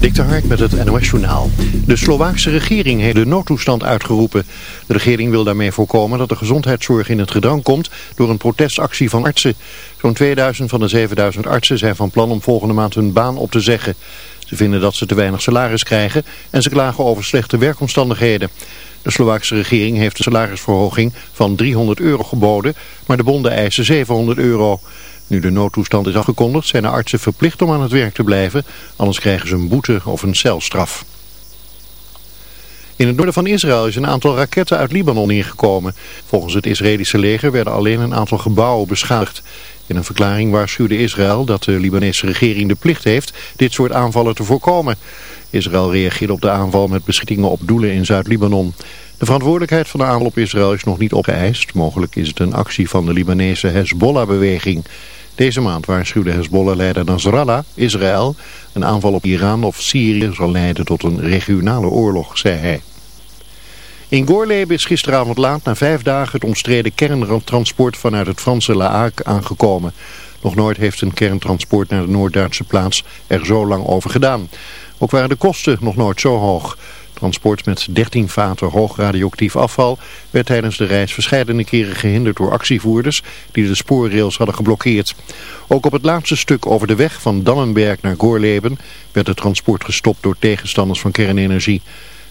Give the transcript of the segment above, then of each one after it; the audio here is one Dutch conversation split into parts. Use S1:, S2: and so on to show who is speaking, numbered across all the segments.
S1: Dik de Hark met het NOS-journaal. De Slovaakse regering heeft de noodtoestand uitgeroepen. De regering wil daarmee voorkomen dat de gezondheidszorg in het gedrang komt door een protestactie van artsen. Zo'n 2000 van de 7000 artsen zijn van plan om volgende maand hun baan op te zeggen. Ze vinden dat ze te weinig salaris krijgen en ze klagen over slechte werkomstandigheden. De Slovaakse regering heeft een salarisverhoging van 300 euro geboden, maar de bonden eisen 700 euro. Nu de noodtoestand is afgekondigd zijn de artsen verplicht om aan het werk te blijven, anders krijgen ze een boete of een celstraf. In het noorden van Israël is een aantal raketten uit Libanon ingekomen. Volgens het Israëlische leger werden alleen een aantal gebouwen beschadigd. In een verklaring waarschuwde Israël dat de Libanese regering de plicht heeft dit soort aanvallen te voorkomen. Israël reageerde op de aanval met beschietingen op doelen in Zuid-Libanon. De verantwoordelijkheid van de aanval op Israël is nog niet opgeëist. Mogelijk is het een actie van de Libanese Hezbollah-beweging. Deze maand waarschuwde Hezbollah-leider Nasrallah, Israël, een aanval op Iran of Syrië zal leiden tot een regionale oorlog, zei hij. In Gorleben is gisteravond laat na vijf dagen het omstreden kerntransport vanuit het Franse La aangekomen. Nog nooit heeft een kerntransport naar de Noord-Duitse plaats er zo lang over gedaan. Ook waren de kosten nog nooit zo hoog. Transport met 13 vaten hoog radioactief afval werd tijdens de reis verschillende keren gehinderd door actievoerders die de spoorrails hadden geblokkeerd. Ook op het laatste stuk over de weg van Dannenberg naar Gorleben werd het transport gestopt door tegenstanders van kernenergie.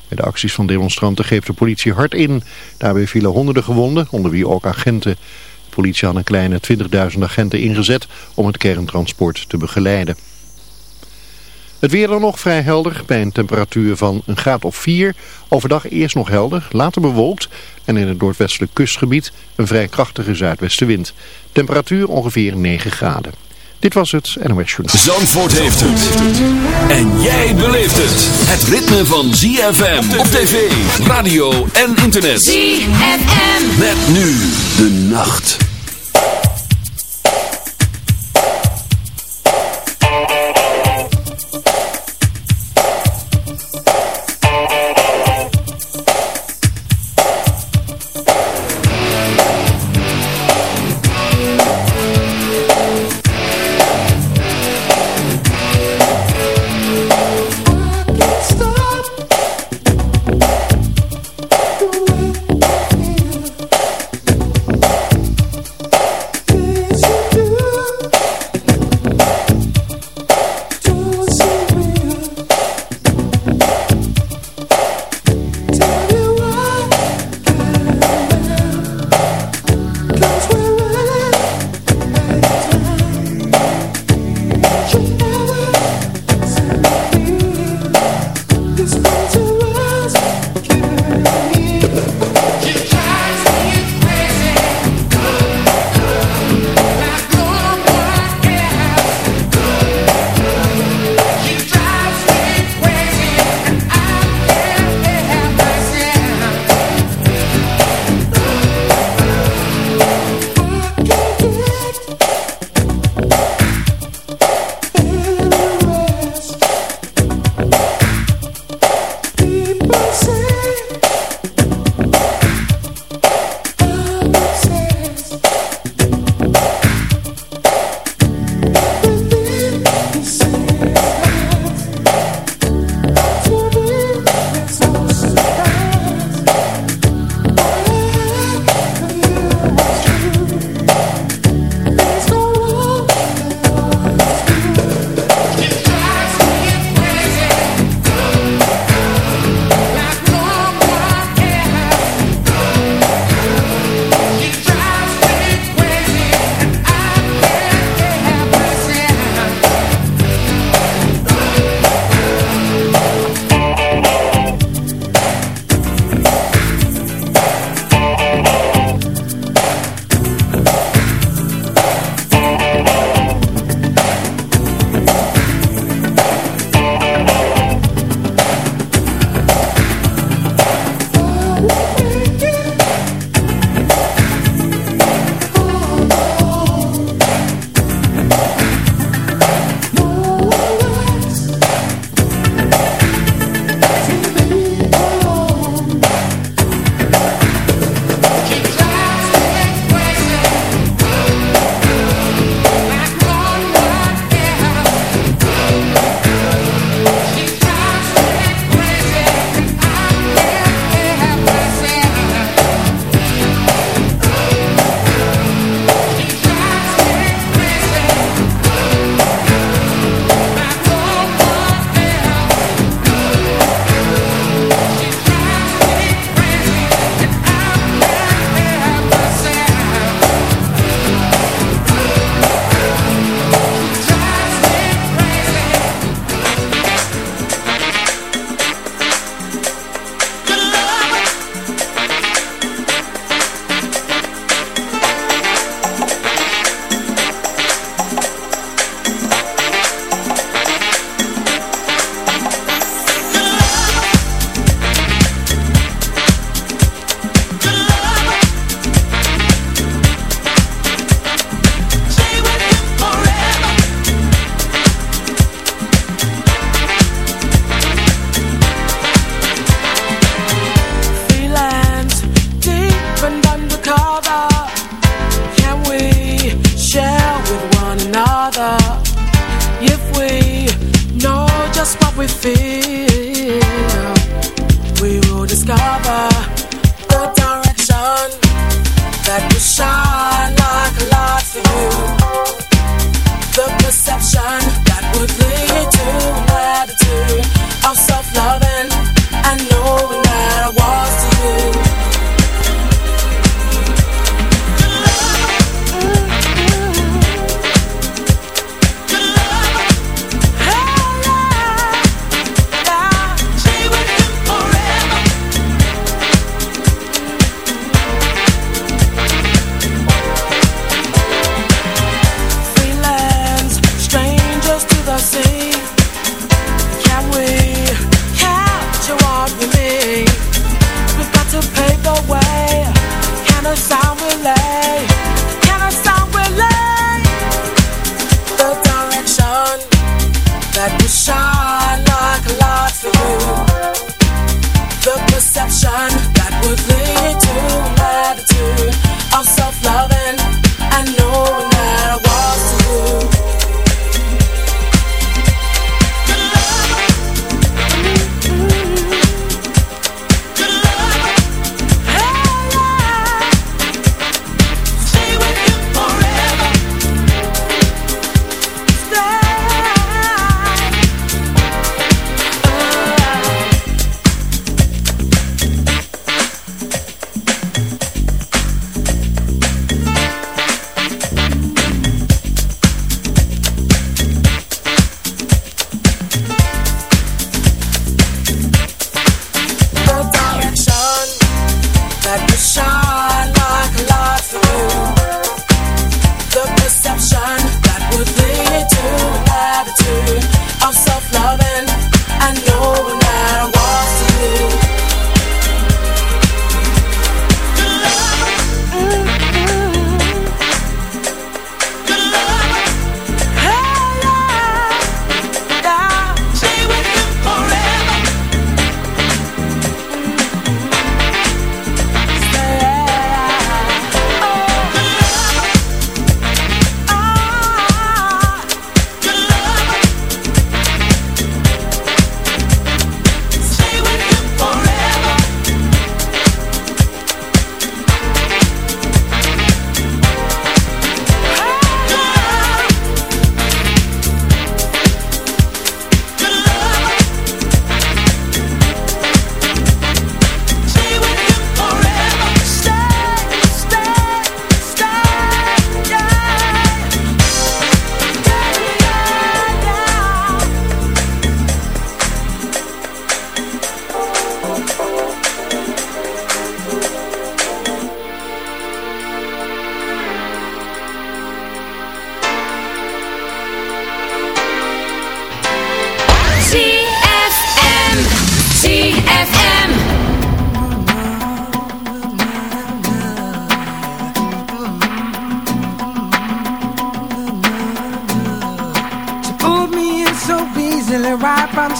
S1: Bij de acties van demonstranten greep de politie hard in. Daarbij vielen honderden gewonden, onder wie ook agenten. De politie had een kleine 20.000 agenten ingezet om het kerntransport te begeleiden. Het weer dan nog vrij helder bij een temperatuur van een graad of 4. Overdag eerst nog helder, later bewolkt en in het noordwestelijk kustgebied een vrij krachtige zuidwestenwind. Temperatuur ongeveer 9 graden. Dit was het NOS Journal.
S2: Zandvoort heeft het. En jij beleeft het. Het ritme van ZFM op tv, radio en internet.
S3: ZFM.
S2: Met nu de nacht.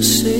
S4: to say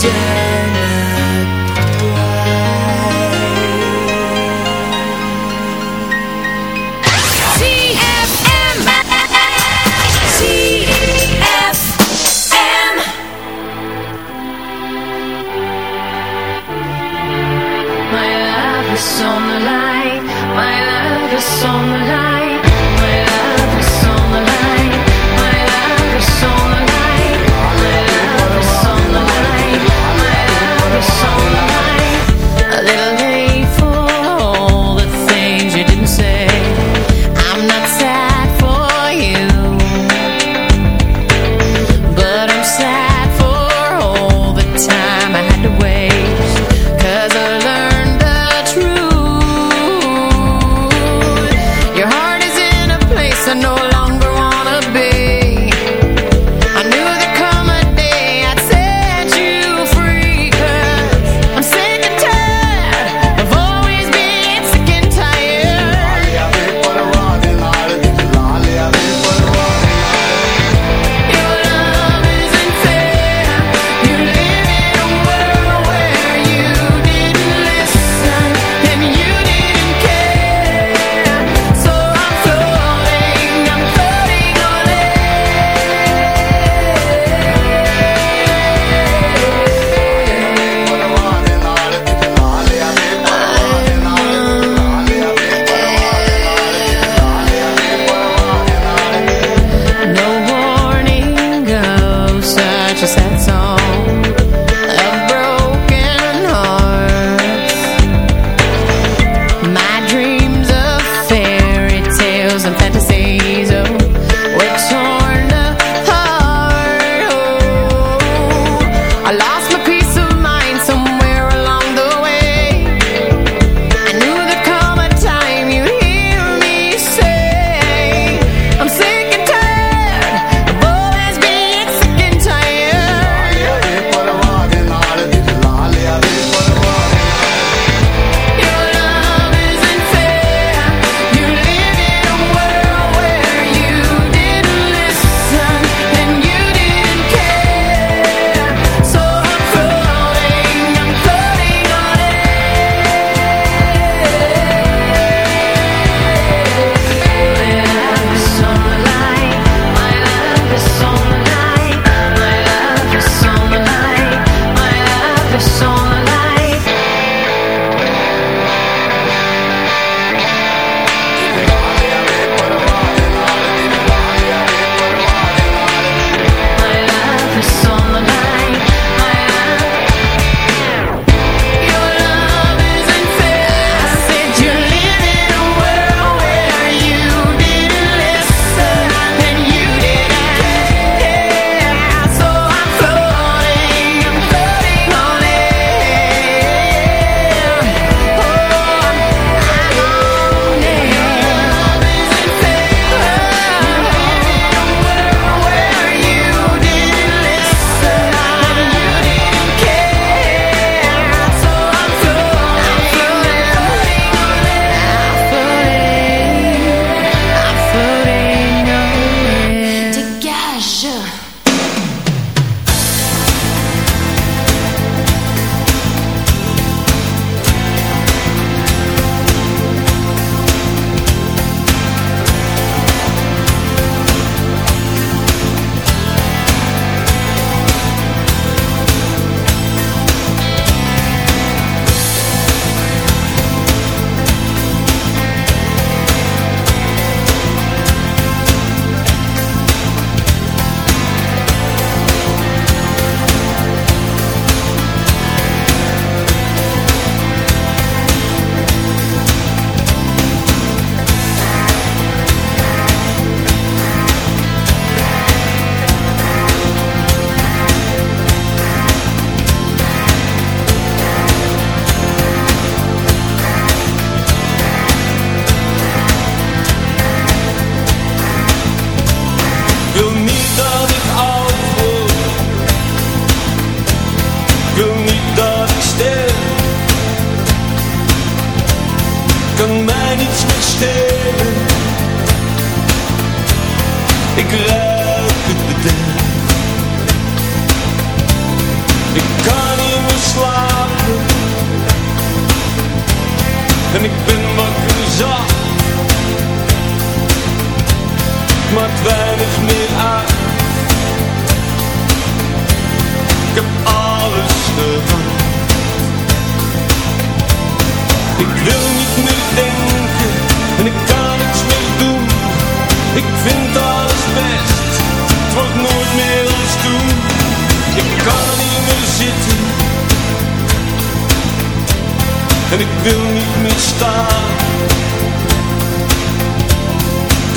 S5: pretend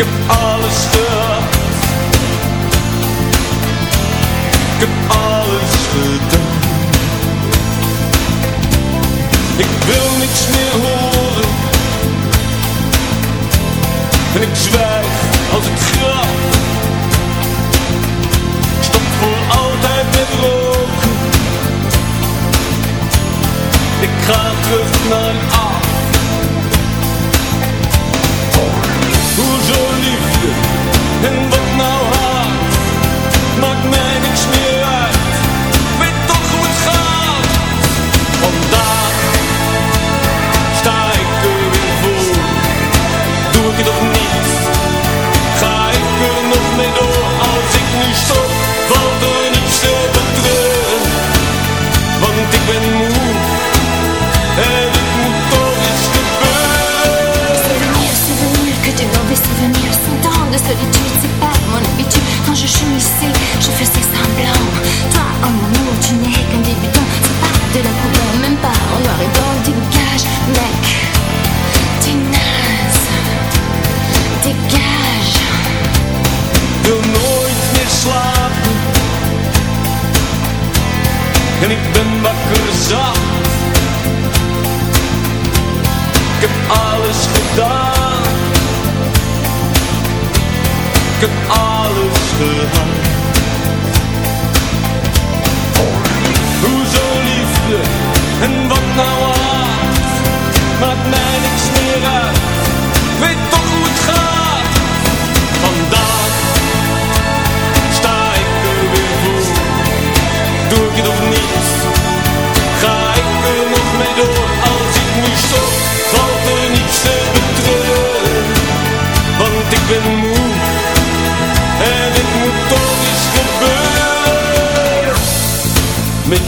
S5: heb alles gehad, ik heb alles gedaan. Ik wil niks meer horen. En ik zwijg als ik graf Stop voor altijd met roken Ik ga terug naar af alles gedaan. Ik heb alles gehad. Hoezo liefde? En wat nou haat? Maakt mij niks meer uit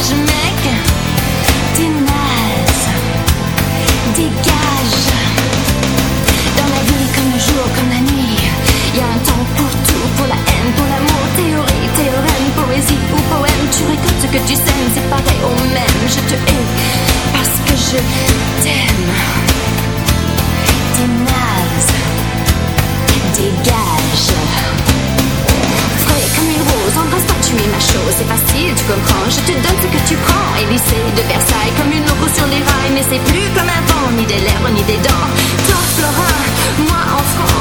S6: Dégage, mec, t'es naze Dégage. Dans la vie, comme le jour, comme la nuit Y a un temps pour tout, pour la haine, pour l'amour. Théorie, théorème, poésie ou poème. Tu récoltes ce que tu sèmes, c'est pareil au même. Je te hais parce que je t'aime. T'es naze Dégage Frais comme une rose, embrasse-toi, tu es ma chose. C'est facile, tu comprends, je te donne ce que tu prends. Élysée de Versailles, comme une loco sur les rails. Mais c'est plus comme avant, ni des lèvres, ni des dents. Toi, Florin, moi, enfant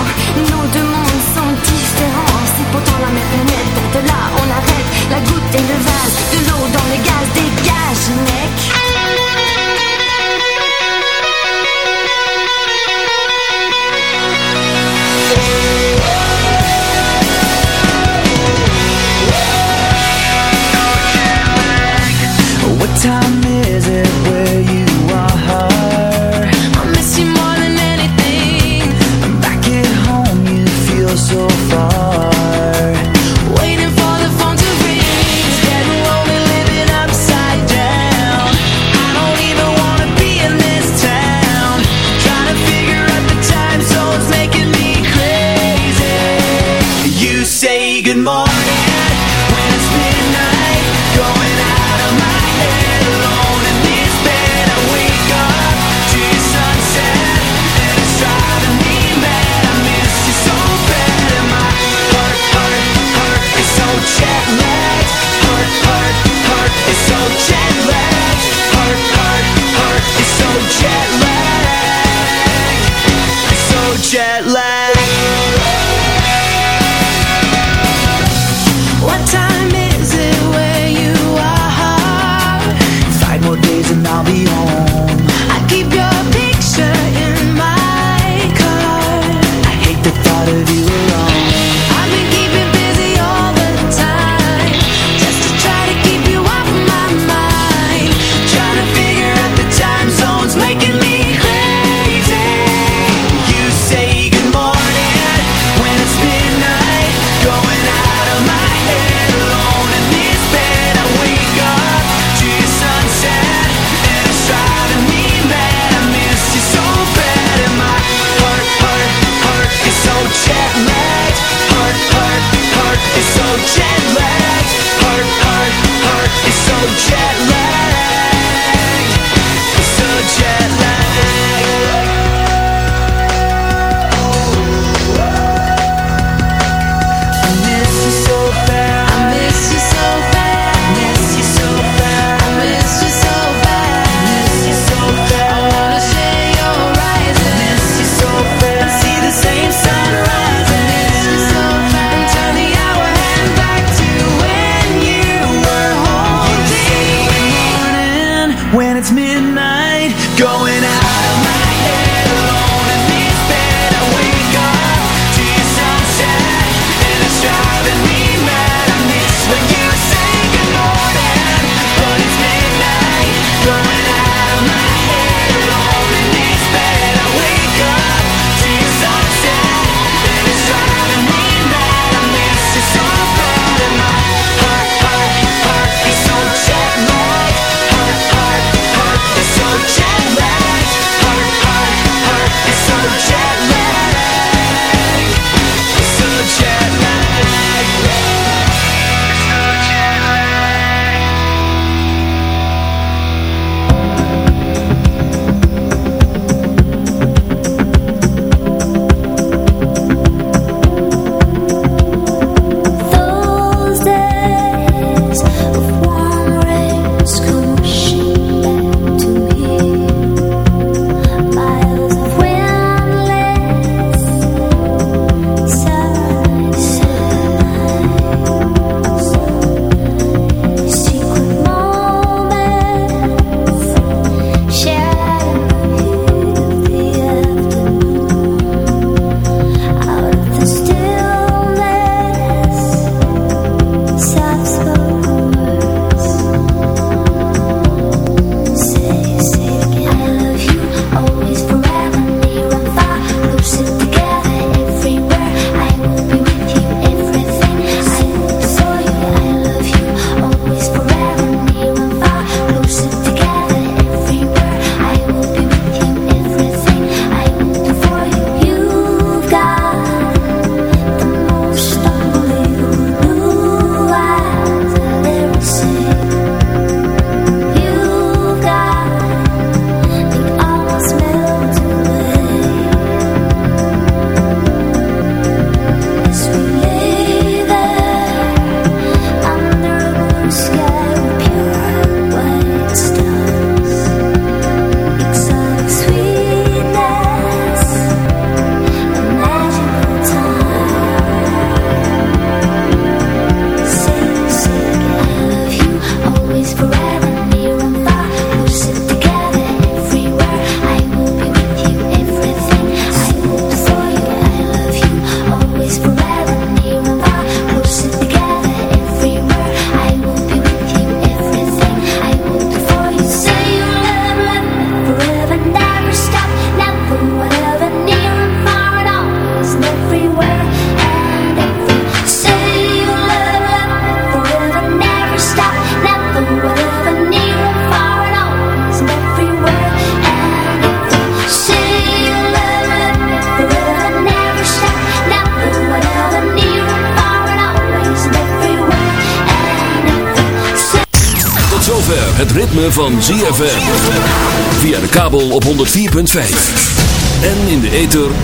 S6: Nos deux mondes sont différents. C'est pourtant la même planète, de là, on arrête La goutte et le vase, de l'eau dans le gaz Dégage, mec